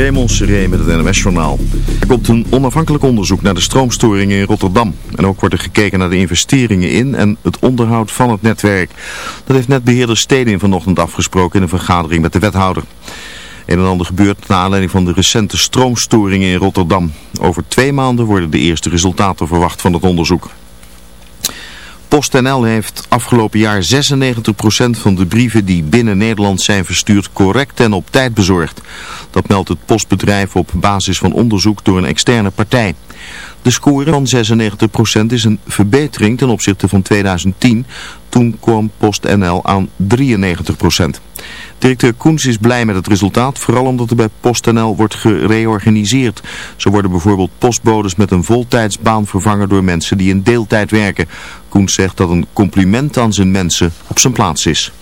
Raymond Seré met het NMS-journaal. Er komt een onafhankelijk onderzoek naar de stroomstoringen in Rotterdam. En ook wordt er gekeken naar de investeringen in en het onderhoud van het netwerk. Dat heeft netbeheerder Stedin vanochtend afgesproken in een vergadering met de wethouder. Een en ander gebeurt naar aanleiding van de recente stroomstoringen in Rotterdam. Over twee maanden worden de eerste resultaten verwacht van het onderzoek. PostNL heeft afgelopen jaar 96% van de brieven die binnen Nederland zijn verstuurd correct en op tijd bezorgd. Dat meldt het postbedrijf op basis van onderzoek door een externe partij. De score van 96% is een verbetering ten opzichte van 2010. Toen kwam PostNL aan 93%. Directeur Koens is blij met het resultaat, vooral omdat er bij PostNL wordt gereorganiseerd. Zo worden bijvoorbeeld postbodes met een voltijdsbaan vervangen door mensen die in deeltijd werken. Koens zegt dat een compliment aan zijn mensen op zijn plaats is.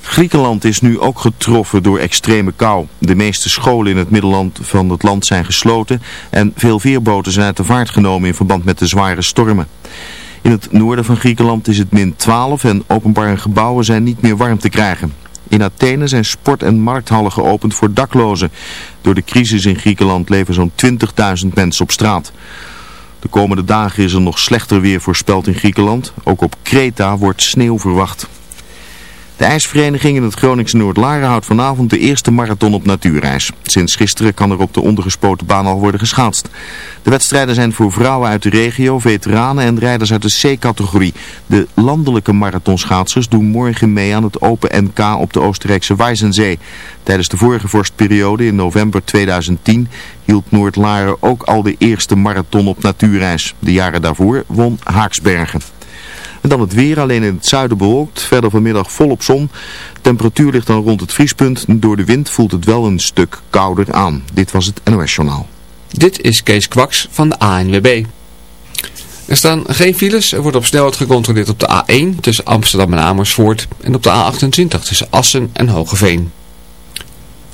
Griekenland is nu ook getroffen door extreme kou. De meeste scholen in het middenland van het land zijn gesloten en veel veerboten zijn uit de vaart genomen in verband met de zware stormen. In het noorden van Griekenland is het min 12 en openbare gebouwen zijn niet meer warm te krijgen. In Athene zijn sport- en markthallen geopend voor daklozen. Door de crisis in Griekenland leven zo'n 20.000 mensen op straat. De komende dagen is er nog slechter weer voorspeld in Griekenland. Ook op Kreta wordt sneeuw verwacht. De ijsvereniging in het Groningse Noordlaren houdt vanavond de eerste marathon op natuurreis. Sinds gisteren kan er op de ondergespoten baan al worden geschaatst. De wedstrijden zijn voor vrouwen uit de regio, veteranen en rijders uit de C-categorie. De landelijke marathonschaatsers doen morgen mee aan het Open NK op de Oostenrijkse Weizenzee. Tijdens de vorige vorstperiode in november 2010 hield Noordlaren ook al de eerste marathon op natuurreis. De jaren daarvoor won Haaksbergen. En dan het weer, alleen in het zuiden bewolkt. Verder vanmiddag volop zon. Temperatuur ligt dan rond het vriespunt. Door de wind voelt het wel een stuk kouder aan. Dit was het NOS Journaal. Dit is Kees Kwaks van de ANWB. Er staan geen files. Er wordt op snelheid gecontroleerd op de A1 tussen Amsterdam en Amersfoort. En op de A28 tussen Assen en Hogeveen.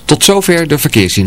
Tot zover de verkeerszien.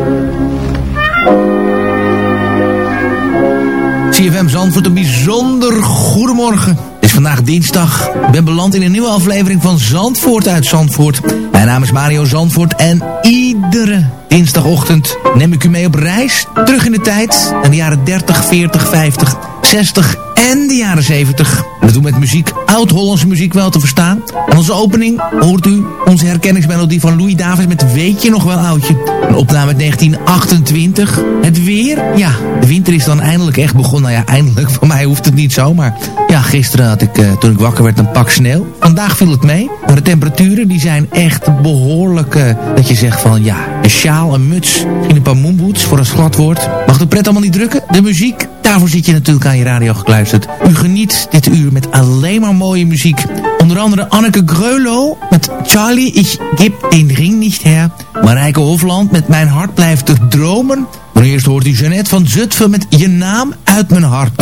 CFM Zandvoort, een bijzonder goedemorgen. Het is vandaag dinsdag. Ik ben beland in een nieuwe aflevering van Zandvoort uit Zandvoort. Mijn naam is Mario Zandvoort en iedere dinsdagochtend neem ik u mee op reis. Terug in de tijd, naar de jaren 30, 40, 50, 60 en de jaren 70. En dat doen we met muziek, oud-Hollandse muziek wel te verstaan. En onze opening hoort u onze herkenningsmelodie van Louis Davis met Weet je nog wel oudje? Een opname uit 1928. Het weer, ja, de winter is dan eindelijk echt begonnen. Nou ja, eindelijk, voor mij hoeft het niet zo, maar... Gisteren had ik, uh, toen ik wakker werd, een pak sneeuw. Vandaag viel het mee. Maar de temperaturen, die zijn echt behoorlijk... Uh, dat je zegt van, ja, een sjaal, een muts... misschien een paar moonboots voor het glad wordt. Mag de pret allemaal niet drukken? De muziek, daarvoor zit je natuurlijk aan je radio gekluisterd. U geniet dit uur met alleen maar mooie muziek. Onder andere Anneke Greulow met Charlie, ik geb den ring niet her. Marijke Hofland met Mijn hart blijft te dromen. Maar eerst hoort u Jeannette van Zutphen met Je naam uit mijn hart.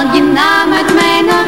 Haal je naam uit mijn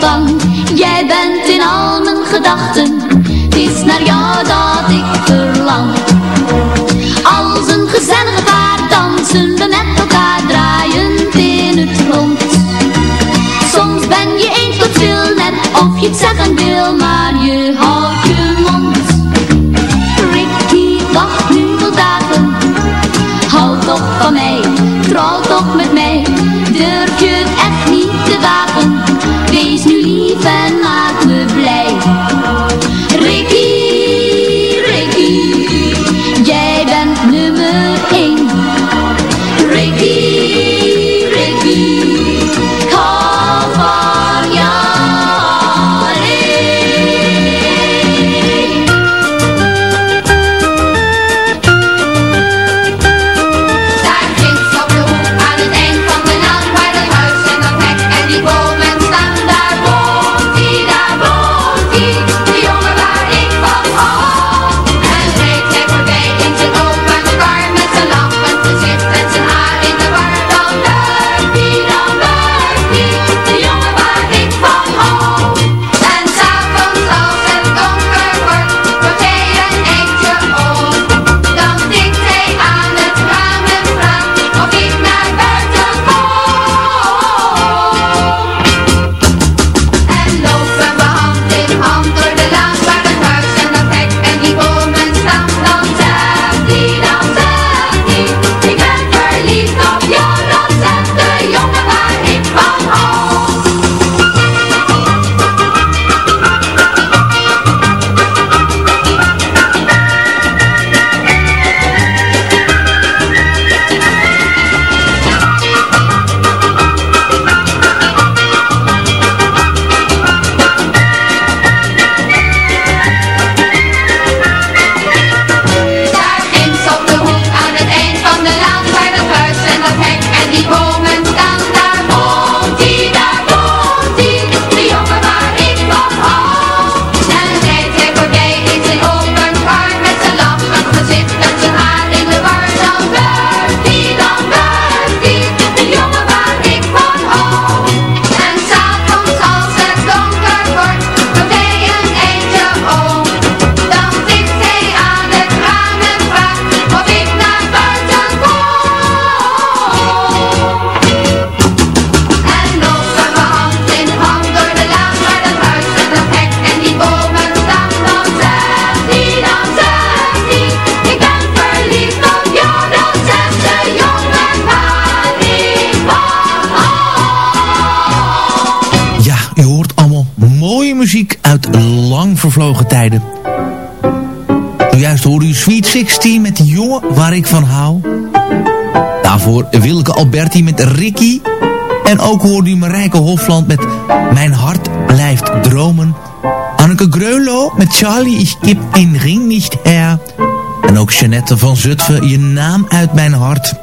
bang. Jij bent in al mijn gedachten. Het is naar jou dat ik verlang. Als een gezellige paar dansen we met elkaar draaiend in het rond. Soms ben je één tot veel net of je het zeggen wil, maar... vervlogen tijden. Nou, juist hoorde u Sweet 16 met jongen waar ik van hou. Daarvoor Wilke Alberti met Ricky. En ook hoorde u Marijke Hofland met Mijn hart blijft dromen. Anneke Greulo met Charlie, is kip in ring niet her. En ook Jeannette van Zutphen, je naam uit mijn hart.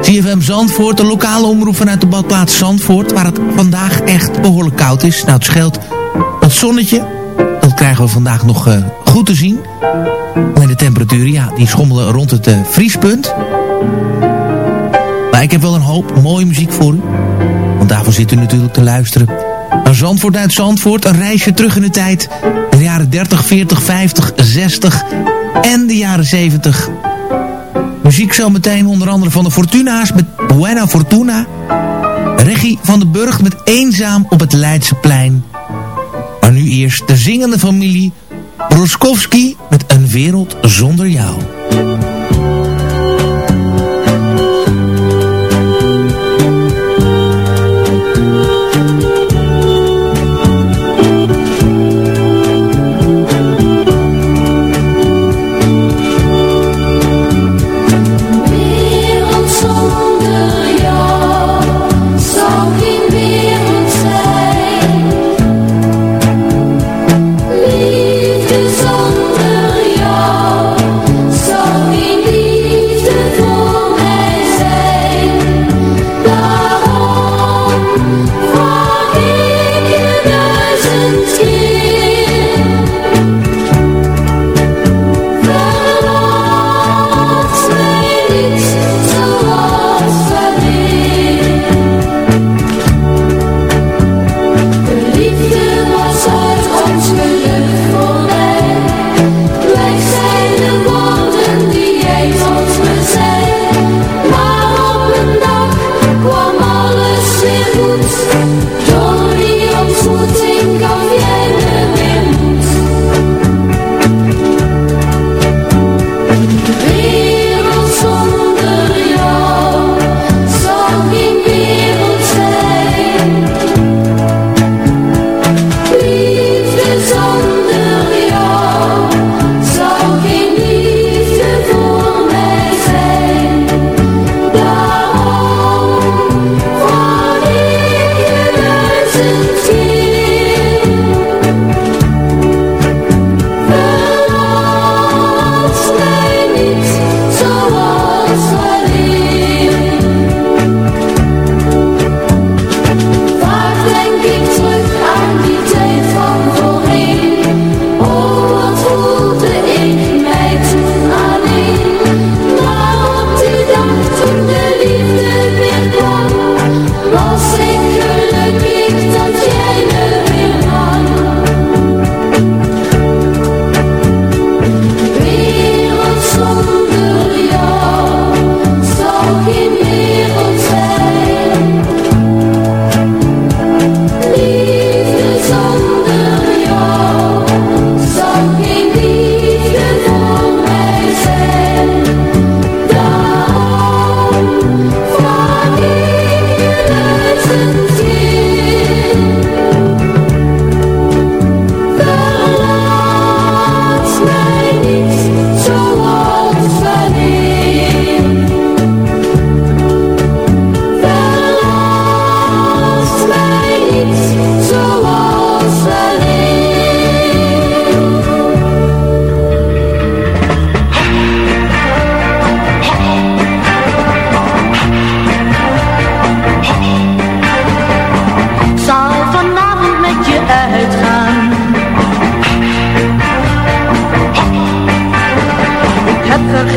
CFM Zandvoort, de lokale omroep vanuit de badplaats Zandvoort... waar het vandaag echt behoorlijk koud is. Nou, het scheelt het zonnetje krijgen we vandaag nog eh, goed te zien. en de temperaturen, ja, die schommelen rond het eh, vriespunt. Maar ik heb wel een hoop mooie muziek voor u. Want daarvoor zit u natuurlijk te luisteren. Naar Zandvoort uit Zandvoort, een reisje terug in de tijd. In de jaren 30, 40, 50, 60 en de jaren 70. Muziek zometeen onder andere van de Fortuna's met Buena Fortuna. Regie van den Burg met Eenzaam op het Leidseplein. Nu eerst de zingende familie Broskowski met Een Wereld Zonder Jou.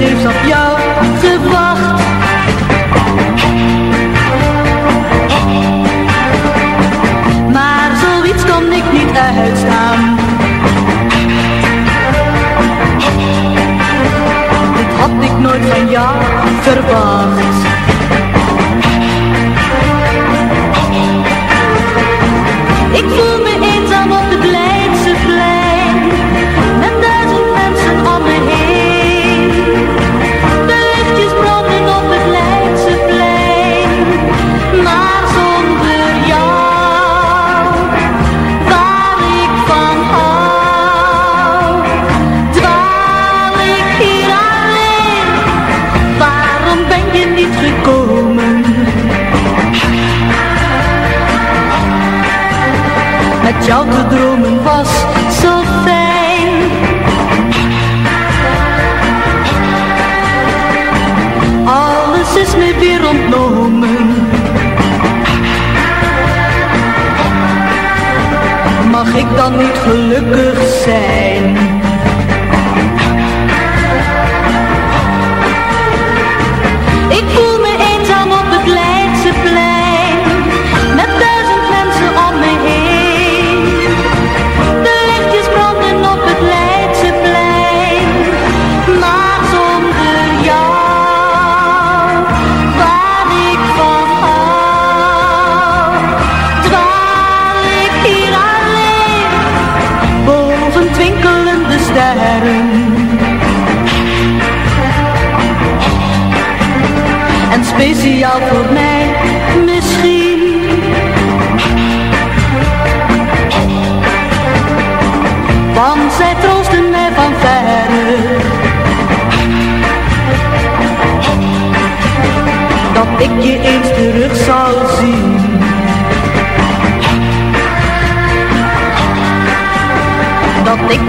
leaves sterren. En speciaal voor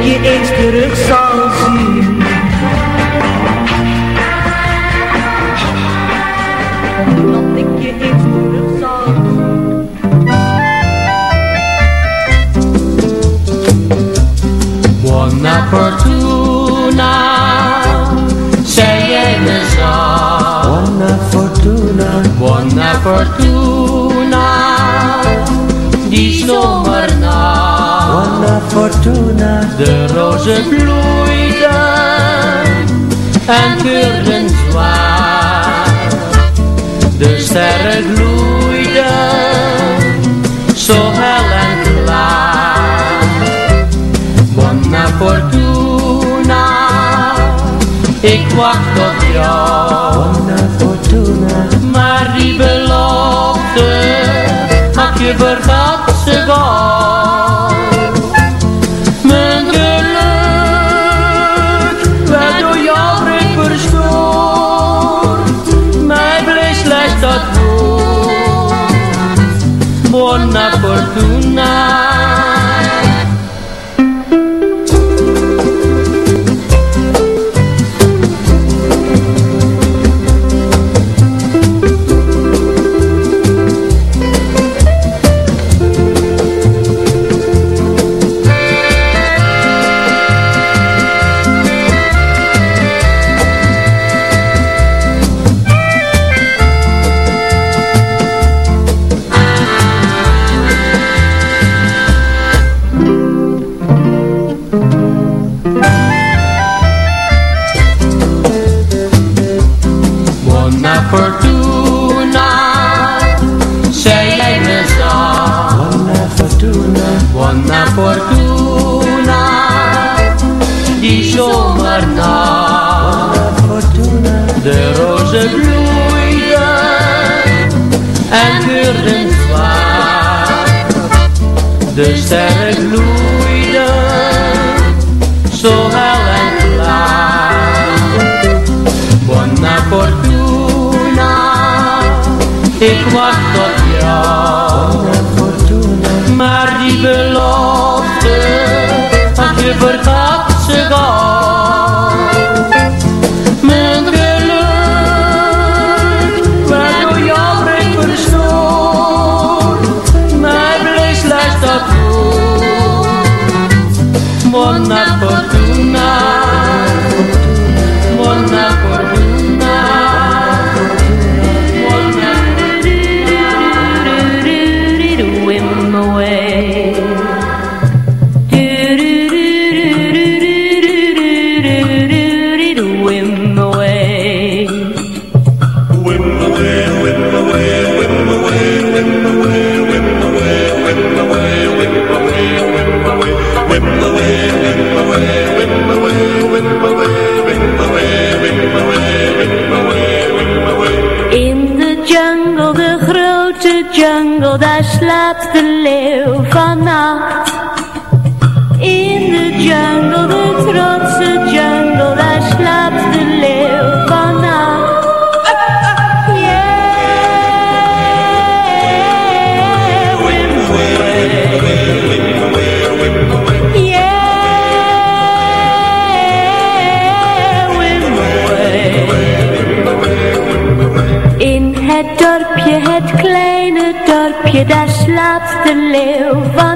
je terug zal zien. Ik je eens terug zal zien. Fortuna, zij jij me zal. Buona fortuna, buona fortuna, die zomer Buona fortuna, de rozen bloeiden en geuren zwaar. De sterren gloeiden, zo hel en klaar. Buona fortuna, ik wacht op jou. Buona fortuna, maar die belofte had je vergat ze gaan. daar slaapt de leeuw vannacht. to live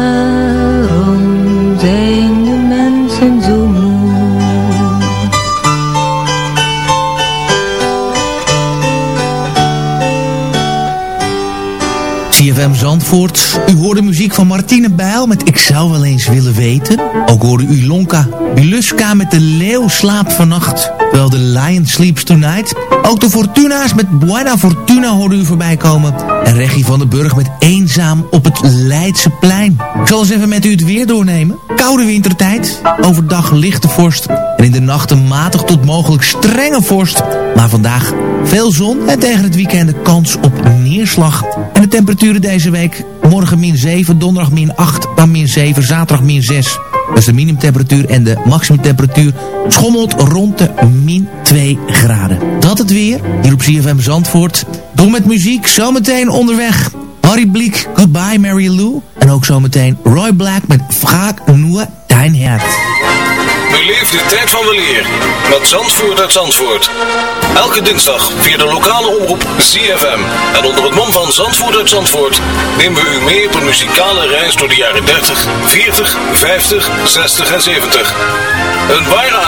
CFM Zandvoort. U hoorde muziek van Martine Bijl met Ik zou wel eens willen weten. Ook hoorde u Lonka Biluska met De Leeuw slaapt vannacht. Terwijl de Lion sleeps tonight. Ook de Fortuna's met Buena Fortuna hoorde u voorbij komen. En Reggie van den Burg met Eenzaam op het Leidseplein. Ik zal eens even met u het weer doornemen. Koude wintertijd. Overdag lichte vorst. En in de nachten matig tot mogelijk strenge vorst. Maar vandaag veel zon en tegen het weekend de kans op neerslag. En de temperaturen deze week. Morgen min 7, donderdag min 8, dan min 7, zaterdag min 6. Dat is de minimumtemperatuur en de maximumtemperatuur schommelt rond de min 2 graden. Dat het weer, hier op CFM Zandvoort. Door met muziek, zometeen onderweg. Harry Bliek, Goodbye Mary Lou. En ook zometeen Roy Black met Vraag Nur Dein Herz. Beleef de tijd van weleer met Zandvoort uit Zandvoort. Elke dinsdag via de lokale omroep ZFM. En onder het mom van Zandvoort uit Zandvoort nemen we u mee op een muzikale reis door de jaren 30, 40, 50, 60 en 70. Een ware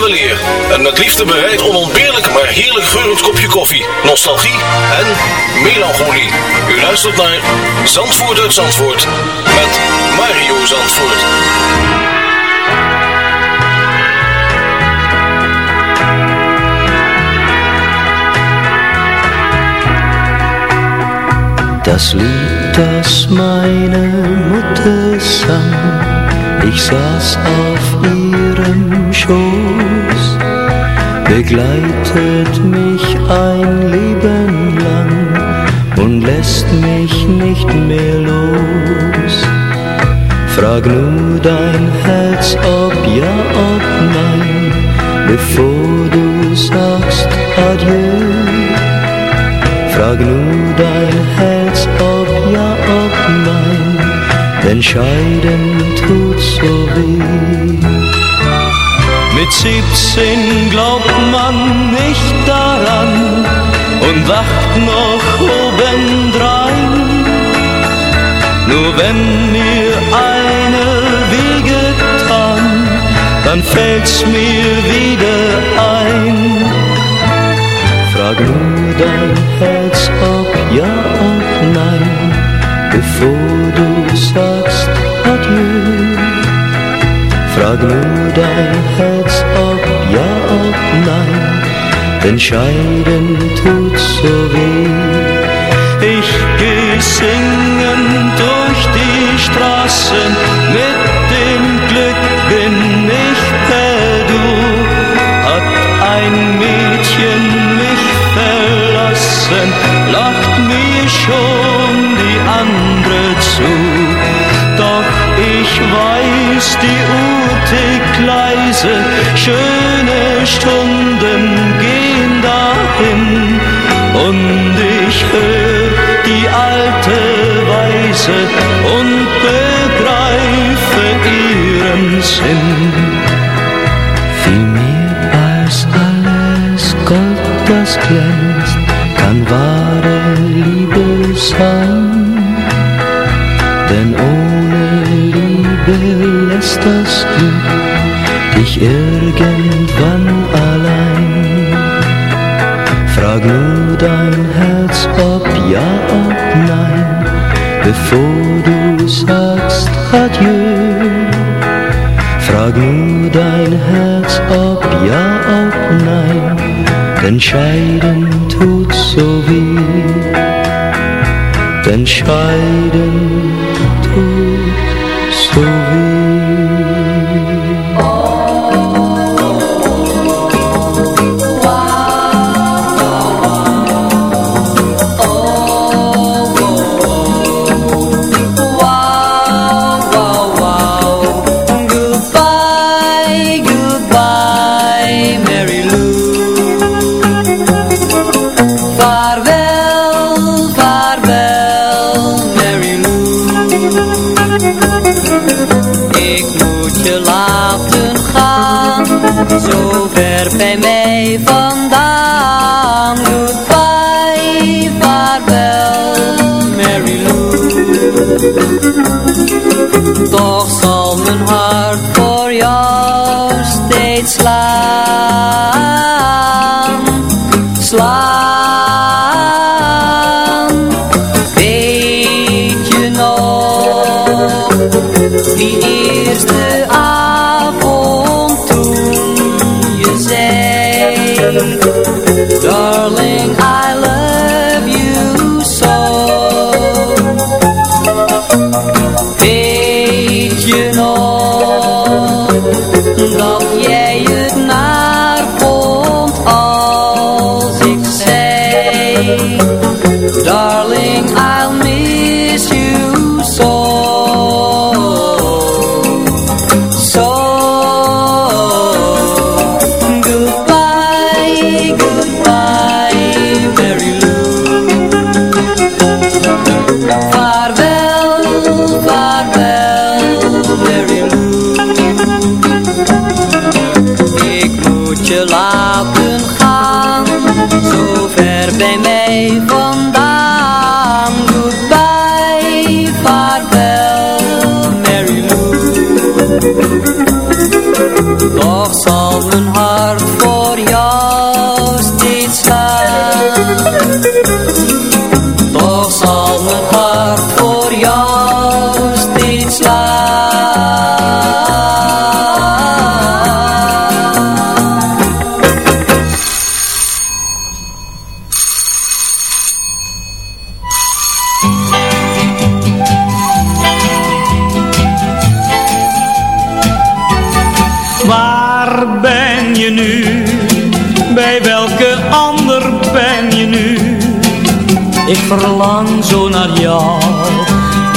en met liefde bereid onontbeerlijk maar heerlijk geurend kopje koffie, nostalgie en melancholie. U luistert naar Zandvoort uit Zandvoort met Mario Zandvoort. Das Lied, das meine Mutter sang, ich saß auf ihrem Schoß, begleitet mich ein Leben lang und lässt mich nicht mehr los. Frag nur dein Herz, ob ja, ob nein, bevor du sagst Adieu. Frag nur dein Herz, ob ja, ob nein, denn scheiden tut so weh. Mit 17 glaubt man nicht daran und wacht noch obendrein. Nur wenn mir eine wehgetan, dann fällt's mir wieder ein. Frag nur dein Herz, ob ja, ob nein, bevor denn scheiden tut so weh. Ich geh singend durch die Straßen, mit dem Glück bin ich per Du. Hat ein Mädchen mich verlassen, lacht mir schon die andere zu. Doch ich weiß, die Uhr tickt leise, schöne Stunden gehen die alte Weise und begreife ihren Sinn. Viel mehr als alles Gold, das glänzt, kann wahre Liebe sein. Denn ohne Liebe lässt das Glück dich irgendwann bevor du sagst Adieu. Frag nur dein Herz, ob ja, ob nein, denn scheiden tut so weh. Denn scheiden tut zo ver bij mij vandaan. Goodbye, vaarwel, Mary Lou. Toch zal mijn hart voor jou steeds slaan, slaan. Zei, darling,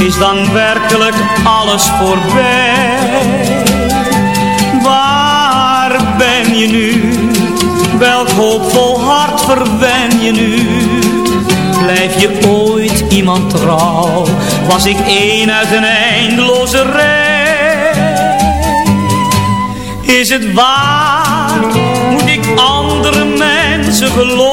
Is dan werkelijk alles voorbij? Waar ben je nu? Welk hoopvol hart verwen je nu? Blijf je ooit iemand trouw? Was ik een uit een eindeloze rij? Is het waar? Moet ik andere mensen geloven?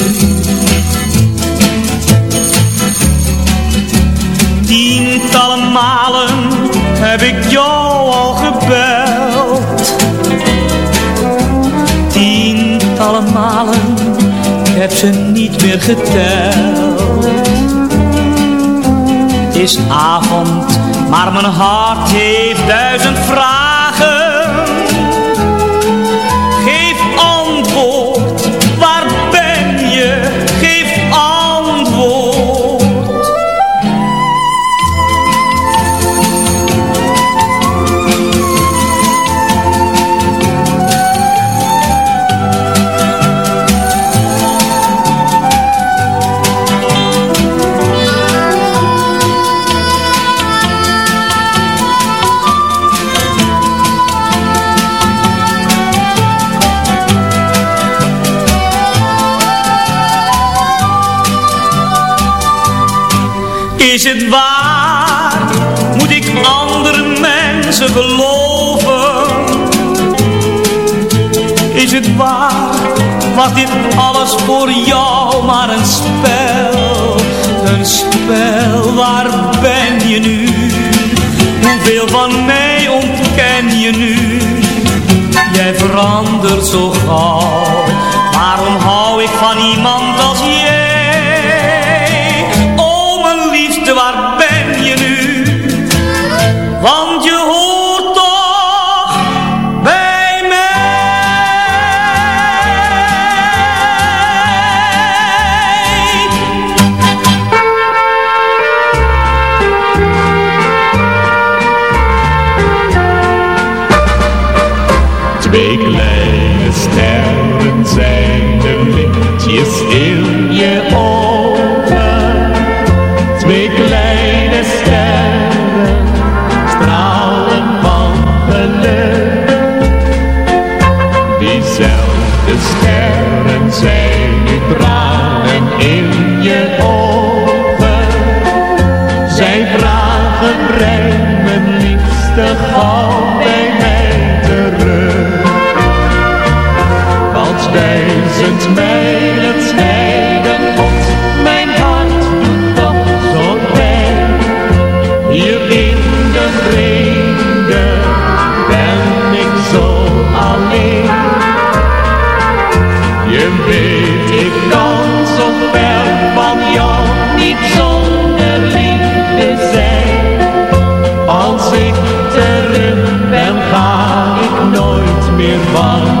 malen heb ik jou al gebeld Tientallen malen heb ze niet meer geteld. Het is avond, maar mijn hart heeft duizend vragen. Het? Was dit alles voor Zij vragen breng mijn liefste gauw nooit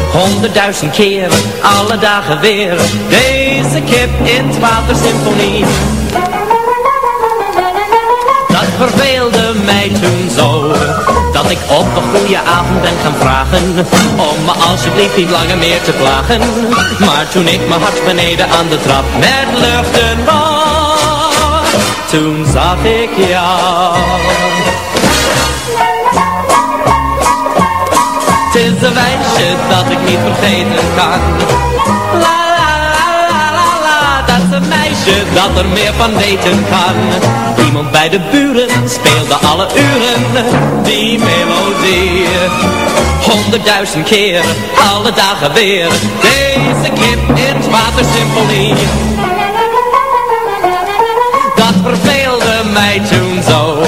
Honderdduizend keer, alle dagen weer, deze kip in het watersymfonie. Dat verveelde mij toen zo, dat ik op een goede avond ben gaan vragen, om me alsjeblieft niet langer meer te plagen. Maar toen ik mijn hart beneden aan de trap met luchten was, toen zag ik jou. Is een wijsje dat ik niet vergeten kan. La la la la la la, dat is een meisje dat er meer van weten kan. Iemand bij de buren speelde alle uren die melodie. Honderdduizend keer, alle dagen weer, deze kip in het watersymfonie. Mij toen zo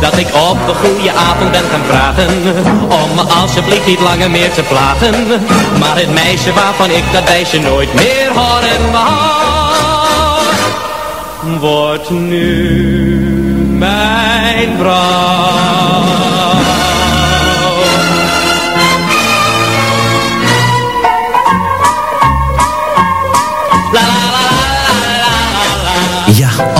Dat ik op een goede avond ben gaan vragen Om me alsjeblieft niet langer meer te plagen. Maar het meisje waarvan ik dat meisje nooit meer horen wou Wordt nu mijn vrouw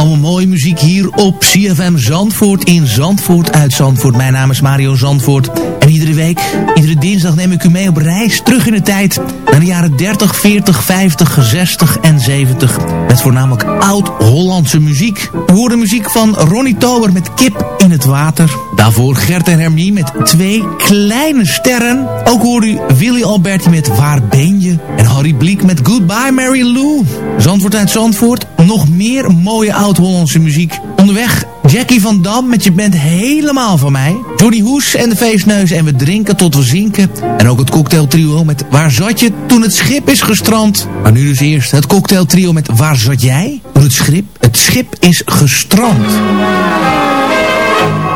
allemaal mooie muziek hier op CFM Zandvoort in Zandvoort uit Zandvoort. Mijn naam is Mario Zandvoort. En iedere week, iedere dinsdag neem ik u mee op reis terug in de tijd. Naar de jaren 30, 40, 50, 60 en 70. Met voornamelijk oud-Hollandse muziek. We horen muziek van Ronnie Tober met Kip in het Water. Daarvoor Gert en Hermie met Twee Kleine Sterren. Ook hoor u Willy Alberti met Waar Ben Je? En Harry Bliek met Goodbye Mary Lou. Zandvoort uit Zandvoort. Nog meer mooie oud-Hollandse muziek. Onderweg Jackie van Dam met Je bent helemaal van mij. Johnny Hoes en de Feestneus en we drinken tot we zinken. En ook het cocktailtrio met Waar zat je toen het schip is gestrand. Maar nu dus eerst het cocktailtrio met Waar zat jij toen het schip, het schip is gestrand.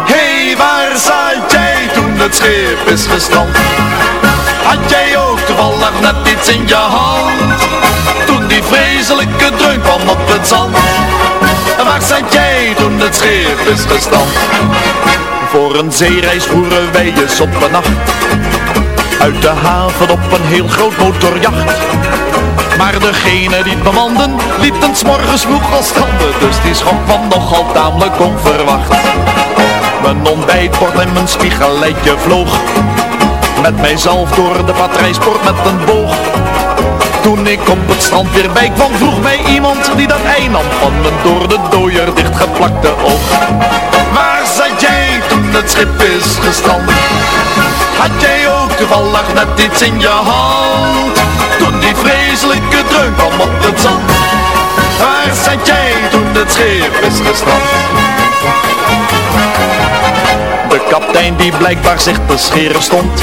Hey, waar zat jij toen het schip is gestrand? Had jij ook toevallig net iets in je hand? Toen die vreselijke dreun kwam op het zand. Waar zat jij toen het schip is gestrand? Voor een zeereis voeren wij eens op een nacht. Uit de haven op een heel groot motorjacht. Maar degene die het bemanden, lieten s'morgens vroeg al stranden. Dus die schok kwam nogal tamelijk onverwacht. Mijn ontbijtbord en mijn spiegelletje vloog Met mijzelf door de batterijsport met een boog Toen ik op het strand weer bij kwam vroeg mij iemand die dat ei nam Van mijn door de dooier dichtgeplakte oog Waar zat jij toen het schip is gestrand? Had jij ook toevallig net iets in je hand? Toen die vreselijke dreun kwam op het zand Waar zat jij toen het schip is gestrand? De kaptein die blijkbaar zich te scheren stond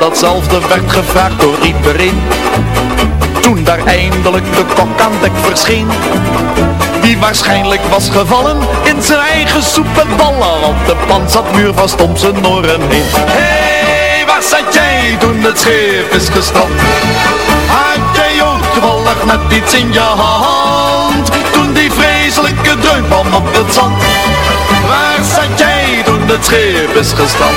Datzelfde werd gevraagd door iedereen Toen daar eindelijk de kok aan dek verscheen Die waarschijnlijk was gevallen in zijn eigen soep Want de pan zat muurvast om zijn oren heen Hé, hey, waar zat jij toen het schip is gestrand? Had jij ook toevallig net iets in je hand? Toen die vreselijke dreun kwam op het zand Waar zat jij toen het schip is gestrand?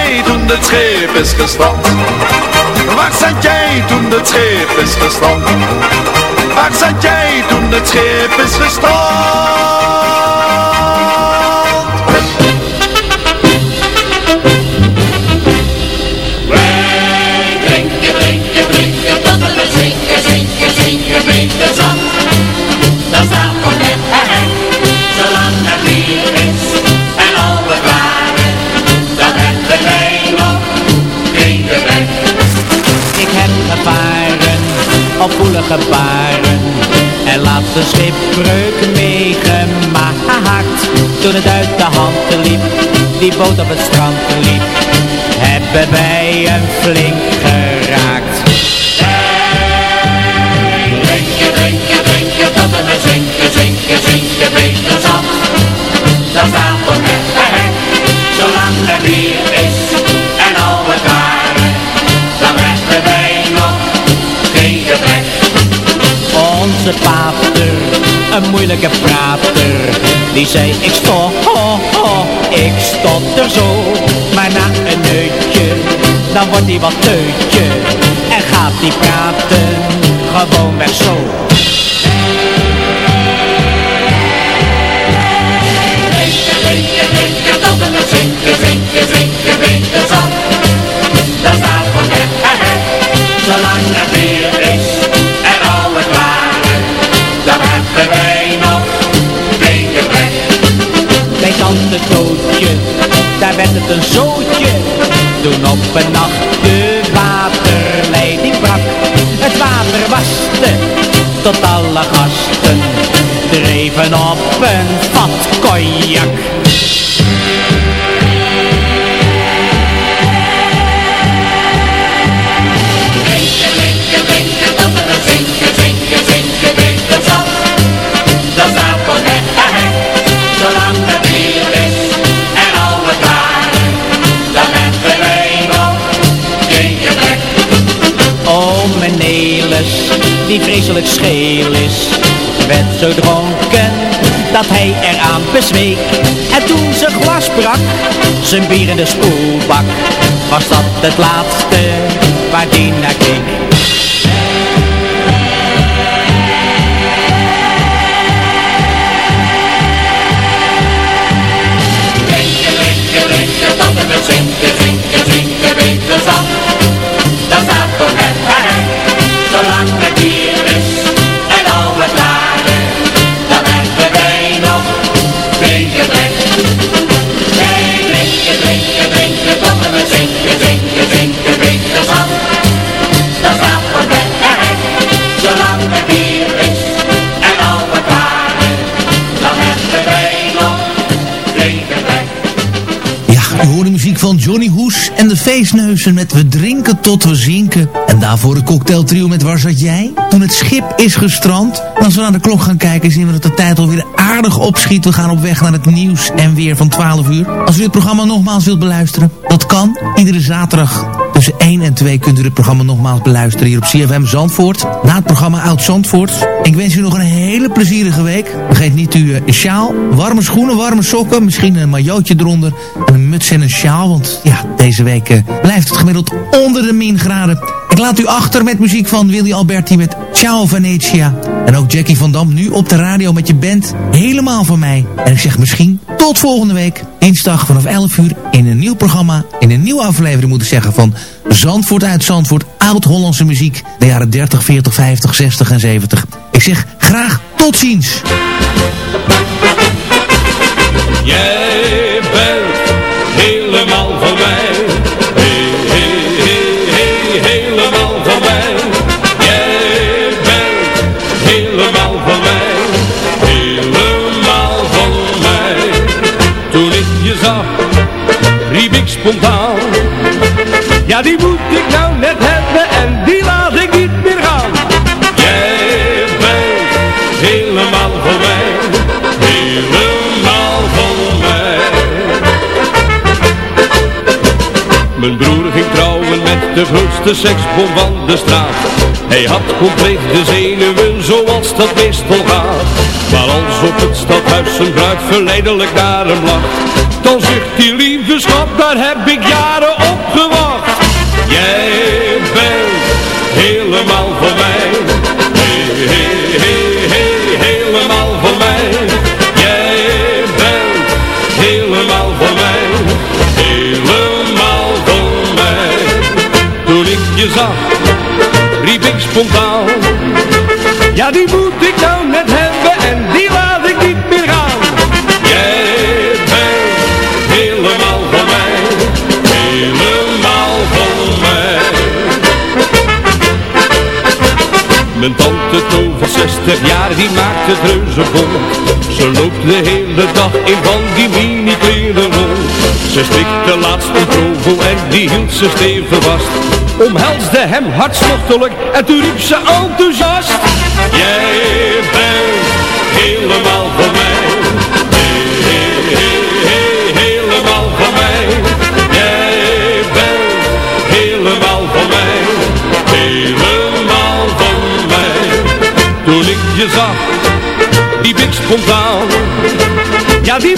het schip is gestand? Waar zat jij toen het schip is gestand? Waar zat jij toen het schip is gestand? Paren en laatste schipbreuk meegemaakt. Toen het uit de hand liep, die boot op het strand liep, hebben wij een flink geraakt. Een moeilijke prater, die zei ik stop, ho, ho, ik er zo. Maar na een neutje, dan wordt hij wat teutje en gaat hij praten gewoon weg zo. zinken, zinken, zinken, zinken zand. Dat staat voor en zolang er Daar werd het een zootje, toen op een nacht de waterleiding brak. Het water waste tot alle gasten dreven op een vat cognac. Vreselijk scheel is, werd zo dronken dat hij eraan bezweek. En toen zijn glas brak, zijn bier in de spoelbak, was dat het laatste waar die naar keek. De feestneuzen met We drinken tot we zinken. Daarvoor een cocktailtrio met Waar zat jij? Toen het schip is gestrand. Als we naar de klok gaan kijken zien we dat de tijd alweer aardig opschiet. We gaan op weg naar het nieuws en weer van 12 uur. Als u het programma nogmaals wilt beluisteren, dat kan. Iedere zaterdag tussen 1 en 2 kunt u het programma nogmaals beluisteren hier op CFM Zandvoort. Na het programma Oud Zandvoort. Ik wens u nog een hele plezierige week. Vergeet niet uw uh, sjaal, warme schoenen, warme sokken, misschien een majootje eronder. En een muts en een sjaal, want ja, deze week uh, blijft het gemiddeld onder de min graden. Ik laat u achter met muziek van Willy Alberti met Ciao Venetia. En ook Jackie van Dam nu op de radio met je band Helemaal van mij. En ik zeg misschien tot volgende week. Dinsdag vanaf 11 uur in een nieuw programma. In een nieuwe aflevering moet zeggen van Zandvoort uit Zandvoort. Oud-Hollandse muziek. De jaren 30, 40, 50, 60 en 70. Ik zeg graag tot ziens. Ja, die moet ik nou net hebben en die laat ik niet meer gaan. Jij bent helemaal voor mij, helemaal voor mij. Mijn broer ging trouwen met de grootste seksbom van de straat. Hij had compleet de zenuwen zoals dat meestal gaat. Maar als op het stadhuis zijn bruid verleidelijk naar hem lag, dan zegt die lieve schat, daar heb ik jaren op gewacht. Jij bent helemaal voor mij. Hey, hey, hey, hey, helemaal voor mij. Jij bent helemaal voor mij. Helemaal voor mij. Toen ik je zag, riep ik spontaan. Mijn tante toon van 60 jaar, die maakt het reuze vol. Ze loopt de hele dag in van die mini kleren rond. Ze strikte laatst een provo en die hield ze stevig vast. Omhelsde hem hartstochtelijk en toen riep ze enthousiast. Jij bent helemaal voor mij. Zag, die ik spontaan. Ja, die